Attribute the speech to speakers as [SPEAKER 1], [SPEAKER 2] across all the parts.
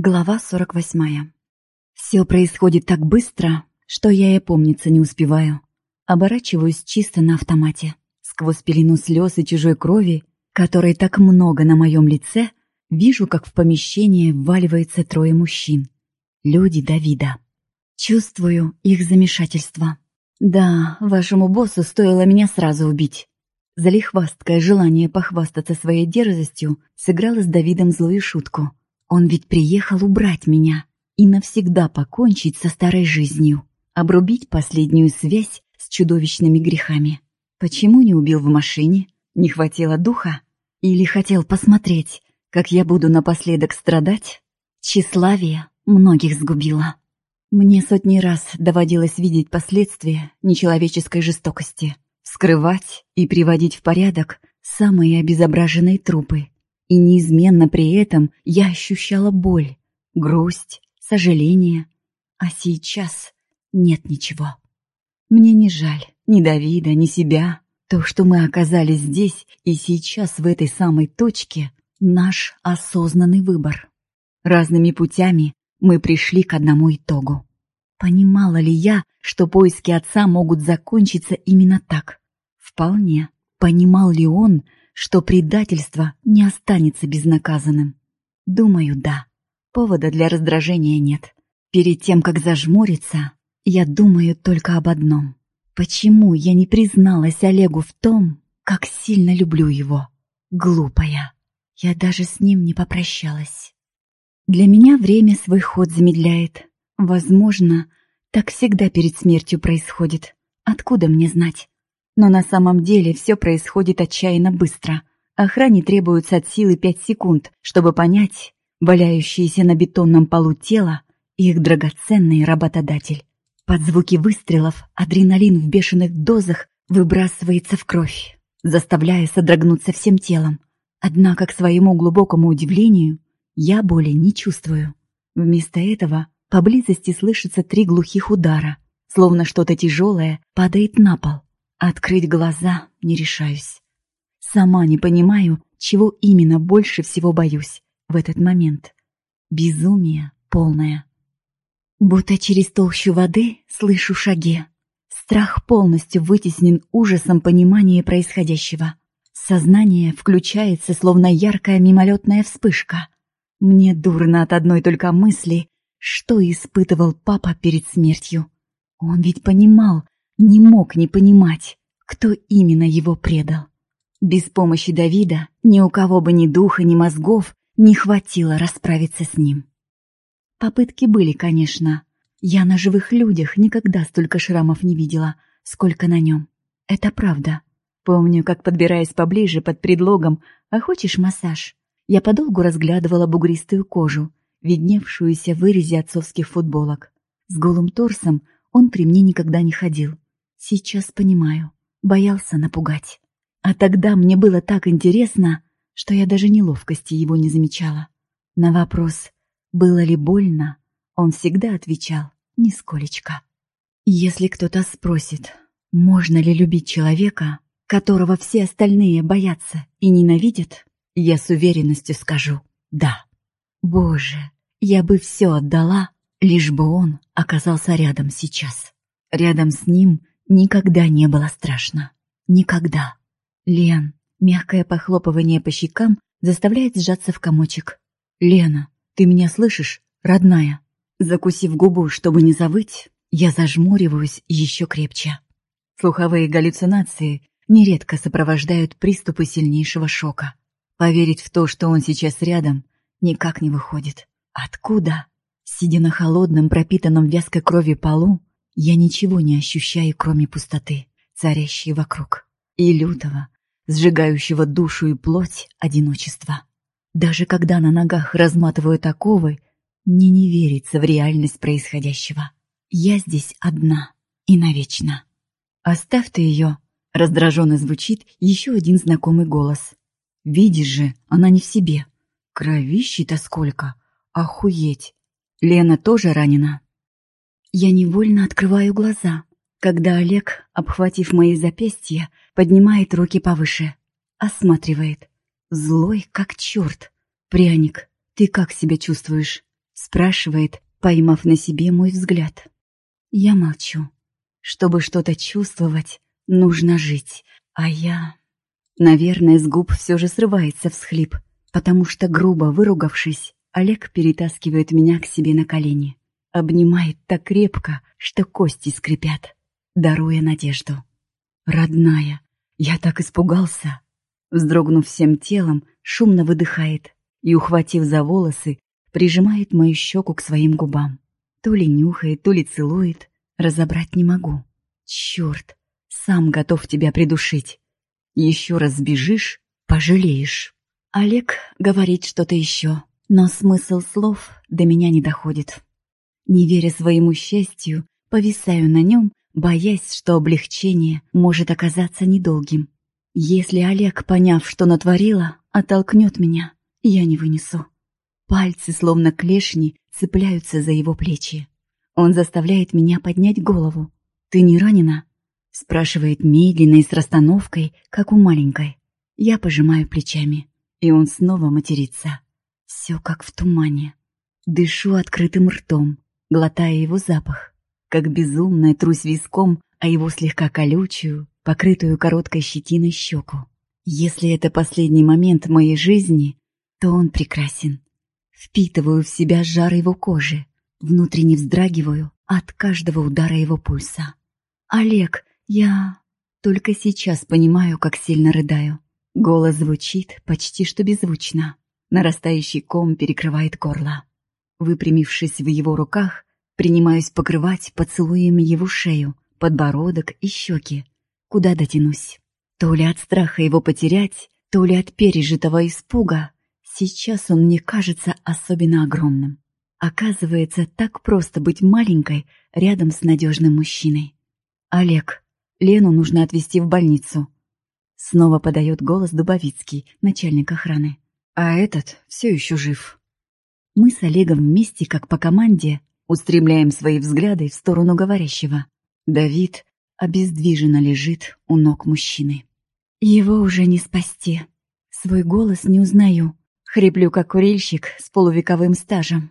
[SPEAKER 1] Глава 48. Все происходит так быстро, что я и помниться не успеваю. Оборачиваюсь чисто на автомате. Сквозь пелену слез и чужой крови, которой так много на моем лице, вижу, как в помещение вваливается трое мужчин. Люди Давида. Чувствую их замешательство. Да, вашему боссу стоило меня сразу убить. Залихвасткое желание похвастаться своей дерзостью сыграло с Давидом злую шутку — он ведь приехал убрать меня и навсегда покончить со старой жизнью, обрубить последнюю связь с чудовищными грехами. Почему не убил в машине? Не хватило духа? Или хотел посмотреть, как я буду напоследок страдать? Тщеславие многих сгубило. Мне сотни раз доводилось видеть последствия нечеловеческой жестокости, скрывать и приводить в порядок самые обезображенные трупы, и неизменно при этом я ощущала боль, грусть, сожаление. А сейчас нет ничего. Мне не жаль ни Давида, ни себя. То, что мы оказались здесь и сейчас в этой самой точке, наш осознанный выбор. Разными путями мы пришли к одному итогу. Понимала ли я, что поиски отца могут закончиться именно так? Вполне. Понимал ли он, что предательство не останется безнаказанным? Думаю, да. Повода для раздражения нет. Перед тем, как зажмуриться, я думаю только об одном. Почему я не призналась Олегу в том, как сильно люблю его? Глупая. Я даже с ним не попрощалась. Для меня время свой ход замедляет. Возможно, так всегда перед смертью происходит. Откуда мне знать? Но на самом деле все происходит отчаянно быстро. Охране требуется от силы пять секунд, чтобы понять, валяющиеся на бетонном полу тело, их драгоценный работодатель. Под звуки выстрелов адреналин в бешеных дозах выбрасывается в кровь, заставляя содрогнуться всем телом. Однако, к своему глубокому удивлению, я боли не чувствую. Вместо этого поблизости слышится три глухих удара, словно что-то тяжелое падает на пол. Открыть глаза не решаюсь. Сама не понимаю, чего именно больше всего боюсь в этот момент. Безумие полное. Будто через толщу воды слышу шаги. Страх полностью вытеснен ужасом понимания происходящего. Сознание включается, словно яркая мимолетная вспышка. Мне дурно от одной только мысли, что испытывал папа перед смертью. Он ведь понимал, не мог не понимать, кто именно его предал. Без помощи Давида ни у кого бы ни духа, ни мозгов не хватило расправиться с ним. Попытки были, конечно. Я на живых людях никогда столько шрамов не видела, сколько на нем. Это правда. Помню, как, подбираясь поближе под предлогом «А хочешь массаж?», я подолгу разглядывала бугристую кожу, видневшуюся в вырезе отцовских футболок. С голым торсом он при мне никогда не ходил. Сейчас понимаю, боялся напугать. А тогда мне было так интересно, что я даже неловкости его не замечала. На вопрос, было ли больно, он всегда отвечал «нисколечко». Если кто-то спросит, можно ли любить человека, которого все остальные боятся и ненавидят, я с уверенностью скажу «да». Боже, я бы все отдала, лишь бы он оказался рядом сейчас. Рядом с ним Никогда не было страшно. Никогда. Лен, мягкое похлопывание по щекам заставляет сжаться в комочек. «Лена, ты меня слышишь, родная?» Закусив губу, чтобы не завыть, я зажмуриваюсь еще крепче. Слуховые галлюцинации нередко сопровождают приступы сильнейшего шока. Поверить в то, что он сейчас рядом, никак не выходит. Откуда? Сидя на холодном, пропитанном вязкой кровью полу, я ничего не ощущаю, кроме пустоты, царящей вокруг, и лютого, сжигающего душу и плоть одиночества. Даже когда на ногах разматываю оковы, мне не верится в реальность происходящего. Я здесь одна и навечно. «Оставь ты ее!» — раздраженно звучит еще один знакомый голос. «Видишь же, она не в себе. Кровищи-то сколько! Охуеть! Лена тоже ранена?» Я невольно открываю глаза, когда Олег, обхватив мои запястья, поднимает руки повыше, осматривает. Злой, как черт. «Пряник, ты как себя чувствуешь?» Спрашивает, поймав на себе мой взгляд. Я молчу. Чтобы что-то чувствовать, нужно жить, а я... Наверное, с губ все же срывается всхлип, потому что, грубо выругавшись, Олег перетаскивает меня к себе на колени. Обнимает так крепко, что кости скрипят, даруя надежду. «Родная, я так испугался!» Вздрогнув всем телом, шумно выдыхает и, ухватив за волосы, прижимает мою щеку к своим губам. То ли нюхает, то ли целует, разобрать не могу. Черт, сам готов тебя придушить. Еще раз сбежишь, пожалеешь. Олег говорит что-то еще, но смысл слов до меня не доходит. Не веря своему счастью, повисаю на нем, боясь, что облегчение может оказаться недолгим. Если Олег, поняв, что натворила, оттолкнет меня, я не вынесу. Пальцы, словно клешни, цепляются за его плечи. Он заставляет меня поднять голову. «Ты не ранена?» Спрашивает медленно и с расстановкой, как у маленькой. Я пожимаю плечами, и он снова матерится. Все как в тумане. Дышу открытым ртом, глотая его запах. Как безумная трусь виском, а его слегка колючую, покрытую короткой щетиной щеку. Если это последний момент моей жизни, то он прекрасен. Впитываю в себя жар его кожи, внутренне вздрагиваю от каждого удара его пульса. «Олег, я...» Только сейчас понимаю, как сильно рыдаю. Голос звучит почти что беззвучно. Нарастающий ком перекрывает горло. Выпрямившись в его руках, принимаюсь покрывать поцелуями его шею, подбородок и щеки. Куда дотянусь? То ли от страха его потерять, то ли от пережитого испуга, Сейчас он мне кажется особенно огромным. Оказывается, так просто быть маленькой рядом с надежным мужчиной. «Олег, Лену нужно отвезти в больницу». Снова подает голос Дубовицкий, начальник охраны. А этот все еще жив. Мы с Олегом вместе, как по команде, устремляем свои взгляды в сторону говорящего. Давид обездвиженно лежит у ног мужчины. Его уже не спасти. Свой голос не узнаю. Хриплю, как курильщик с полувековым стажем.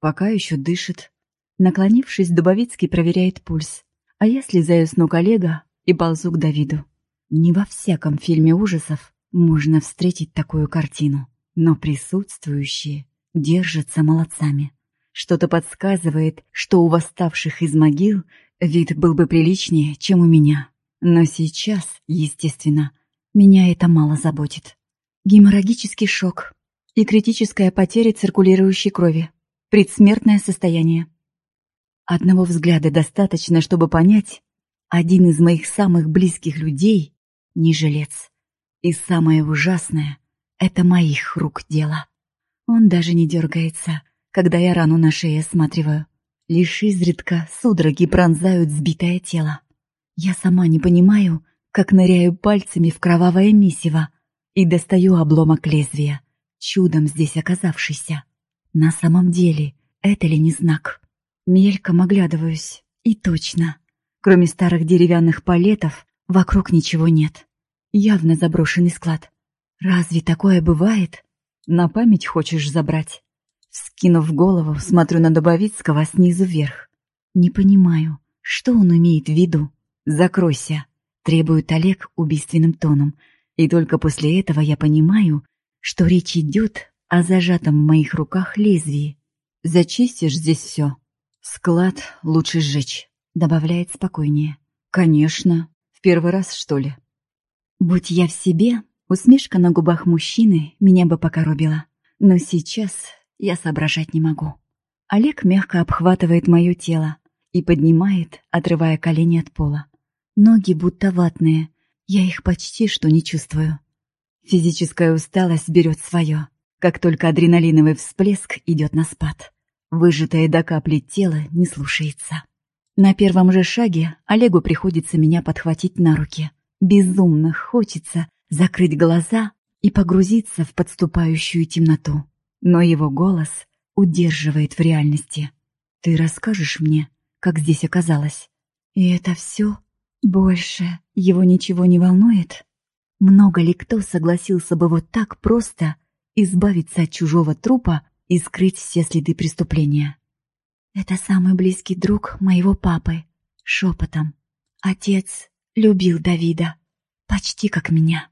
[SPEAKER 1] Пока еще дышит. Наклонившись, Дубовицкий проверяет пульс. А я слезаю с ног Олега и ползу к Давиду. Не во всяком фильме ужасов можно встретить такую картину, но присутствующие держатся молодцами. Что-то подсказывает, что у восставших из могил вид был бы приличнее, чем у меня. Но сейчас, естественно, меня это мало заботит. Геморрагический шок, и критическая потеря циркулирующей крови. Предсмертное состояние. Одного взгляда достаточно, чтобы понять, один из моих самых близких людей — не жилец. И самое ужасное — это моих рук дело. Он даже не дергается, когда я рану на шее осматриваю. Лишь изредка судороги пронзают сбитое тело. Я сама не понимаю, как ныряю пальцами в кровавое месиво и достаю обломок лезвия чудом здесь оказавшийся. На самом деле, это ли не знак? Мельком оглядываюсь. И точно. Кроме старых деревянных палетов, вокруг ничего нет. Явно заброшенный склад. Разве такое бывает? На память хочешь забрать? Скинув голову, смотрю на Добовицкого снизу вверх. Не понимаю, что он имеет в виду. «Закройся», — требует Олег убийственным тоном. И только после этого я понимаю, что речь идет о зажатом в моих руках лезвии. Зачистишь здесь все. Склад лучше сжечь, добавляет спокойнее. Конечно, в первый раз, что ли? Будь я в себе, усмешка на губах мужчины меня бы покоробила. Но сейчас я соображать не могу. Олег мягко обхватывает мое тело и поднимает, отрывая колени от пола. Ноги будто ватные, я их почти что не чувствую. Физическая усталость берет свое, как только адреналиновый всплеск идет на спад. Выжатое до капли тело не слушается. На первом же шаге Олегу приходится меня подхватить на руки. Безумно хочется закрыть глаза и погрузиться в подступающую темноту. Но его голос удерживает в реальности. «Ты расскажешь мне, как здесь оказалось?» «И это все? Больше его ничего не волнует?» Много ли кто согласился бы вот так просто избавиться от чужого трупа и скрыть все следы преступления. «Это самый близкий друг моего папы», — шепотом. «Отец любил Давида, почти как меня».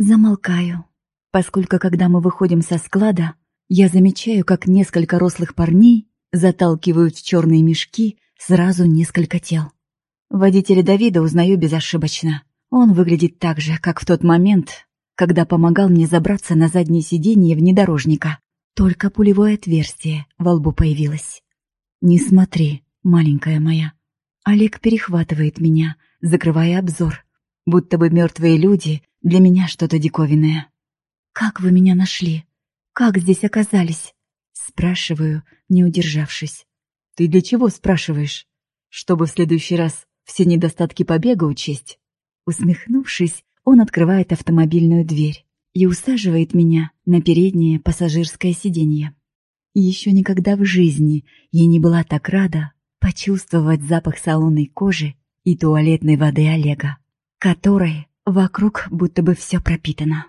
[SPEAKER 1] Замолкаю, поскольку когда мы выходим со склада, я замечаю, как несколько рослых парней заталкивают в черные мешки сразу несколько тел. Водителя Давида узнаю безошибочно. Он выглядит так же, как в тот момент, когда помогал мне забраться на заднее сиденье внедорожника. Только пулевое отверстие во лбу появилось. «Не смотри, маленькая моя». Олег перехватывает меня, закрывая обзор, будто бы мертвые люди для меня что-то диковинное. «Как вы меня нашли? Как здесь оказались?» Спрашиваю, не удержавшись. «Ты для чего спрашиваешь? Чтобы в следующий раз все недостатки побега учесть?» Усмехнувшись, он открывает автомобильную дверь и усаживает меня на переднее пассажирское сиденье. Еще никогда в жизни я не была так рада почувствовать запах салонной кожи и туалетной воды Олега, которой вокруг будто бы все пропитано.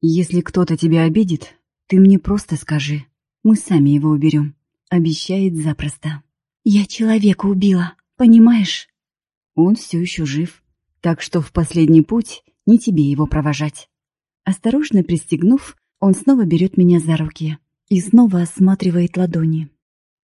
[SPEAKER 1] «Если кто-то тебя обидит, ты мне просто скажи. Мы сами его уберем», — обещает запросто. «Я человека убила, понимаешь?» Он все еще жив, так что в последний путь не тебе его провожать. Осторожно пристегнув, он снова берет меня за руки и снова осматривает ладони.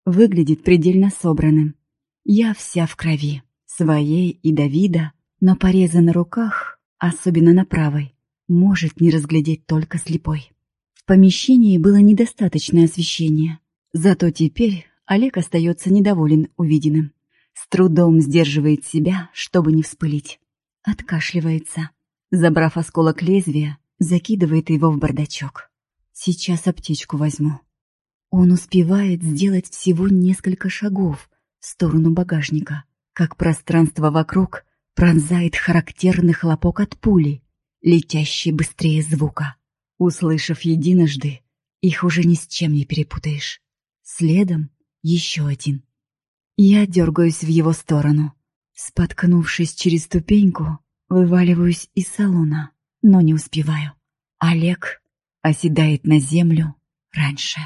[SPEAKER 1] Выглядит предельно собранным. Я вся в крови, своей и Давида, но порезы на руках, особенно на правой, может не разглядеть только слепой. В помещении было недостаточное освещение, зато теперь Олег остается недоволен увиденным. С трудом сдерживает себя, чтобы не вспылить. Откашливается. Забрав осколок лезвия, закидывает его в бардачок. Сейчас аптечку возьму. Он успевает сделать всего несколько шагов в сторону багажника, как пространство вокруг пронзает характерный хлопок от пули, летящий быстрее звука. Услышав единожды, их уже ни с чем не перепутаешь. Следом еще один. Я дергаюсь в его сторону. Споткнувшись через ступеньку, Вываливаюсь из салона, но не успеваю. Олег оседает на землю раньше.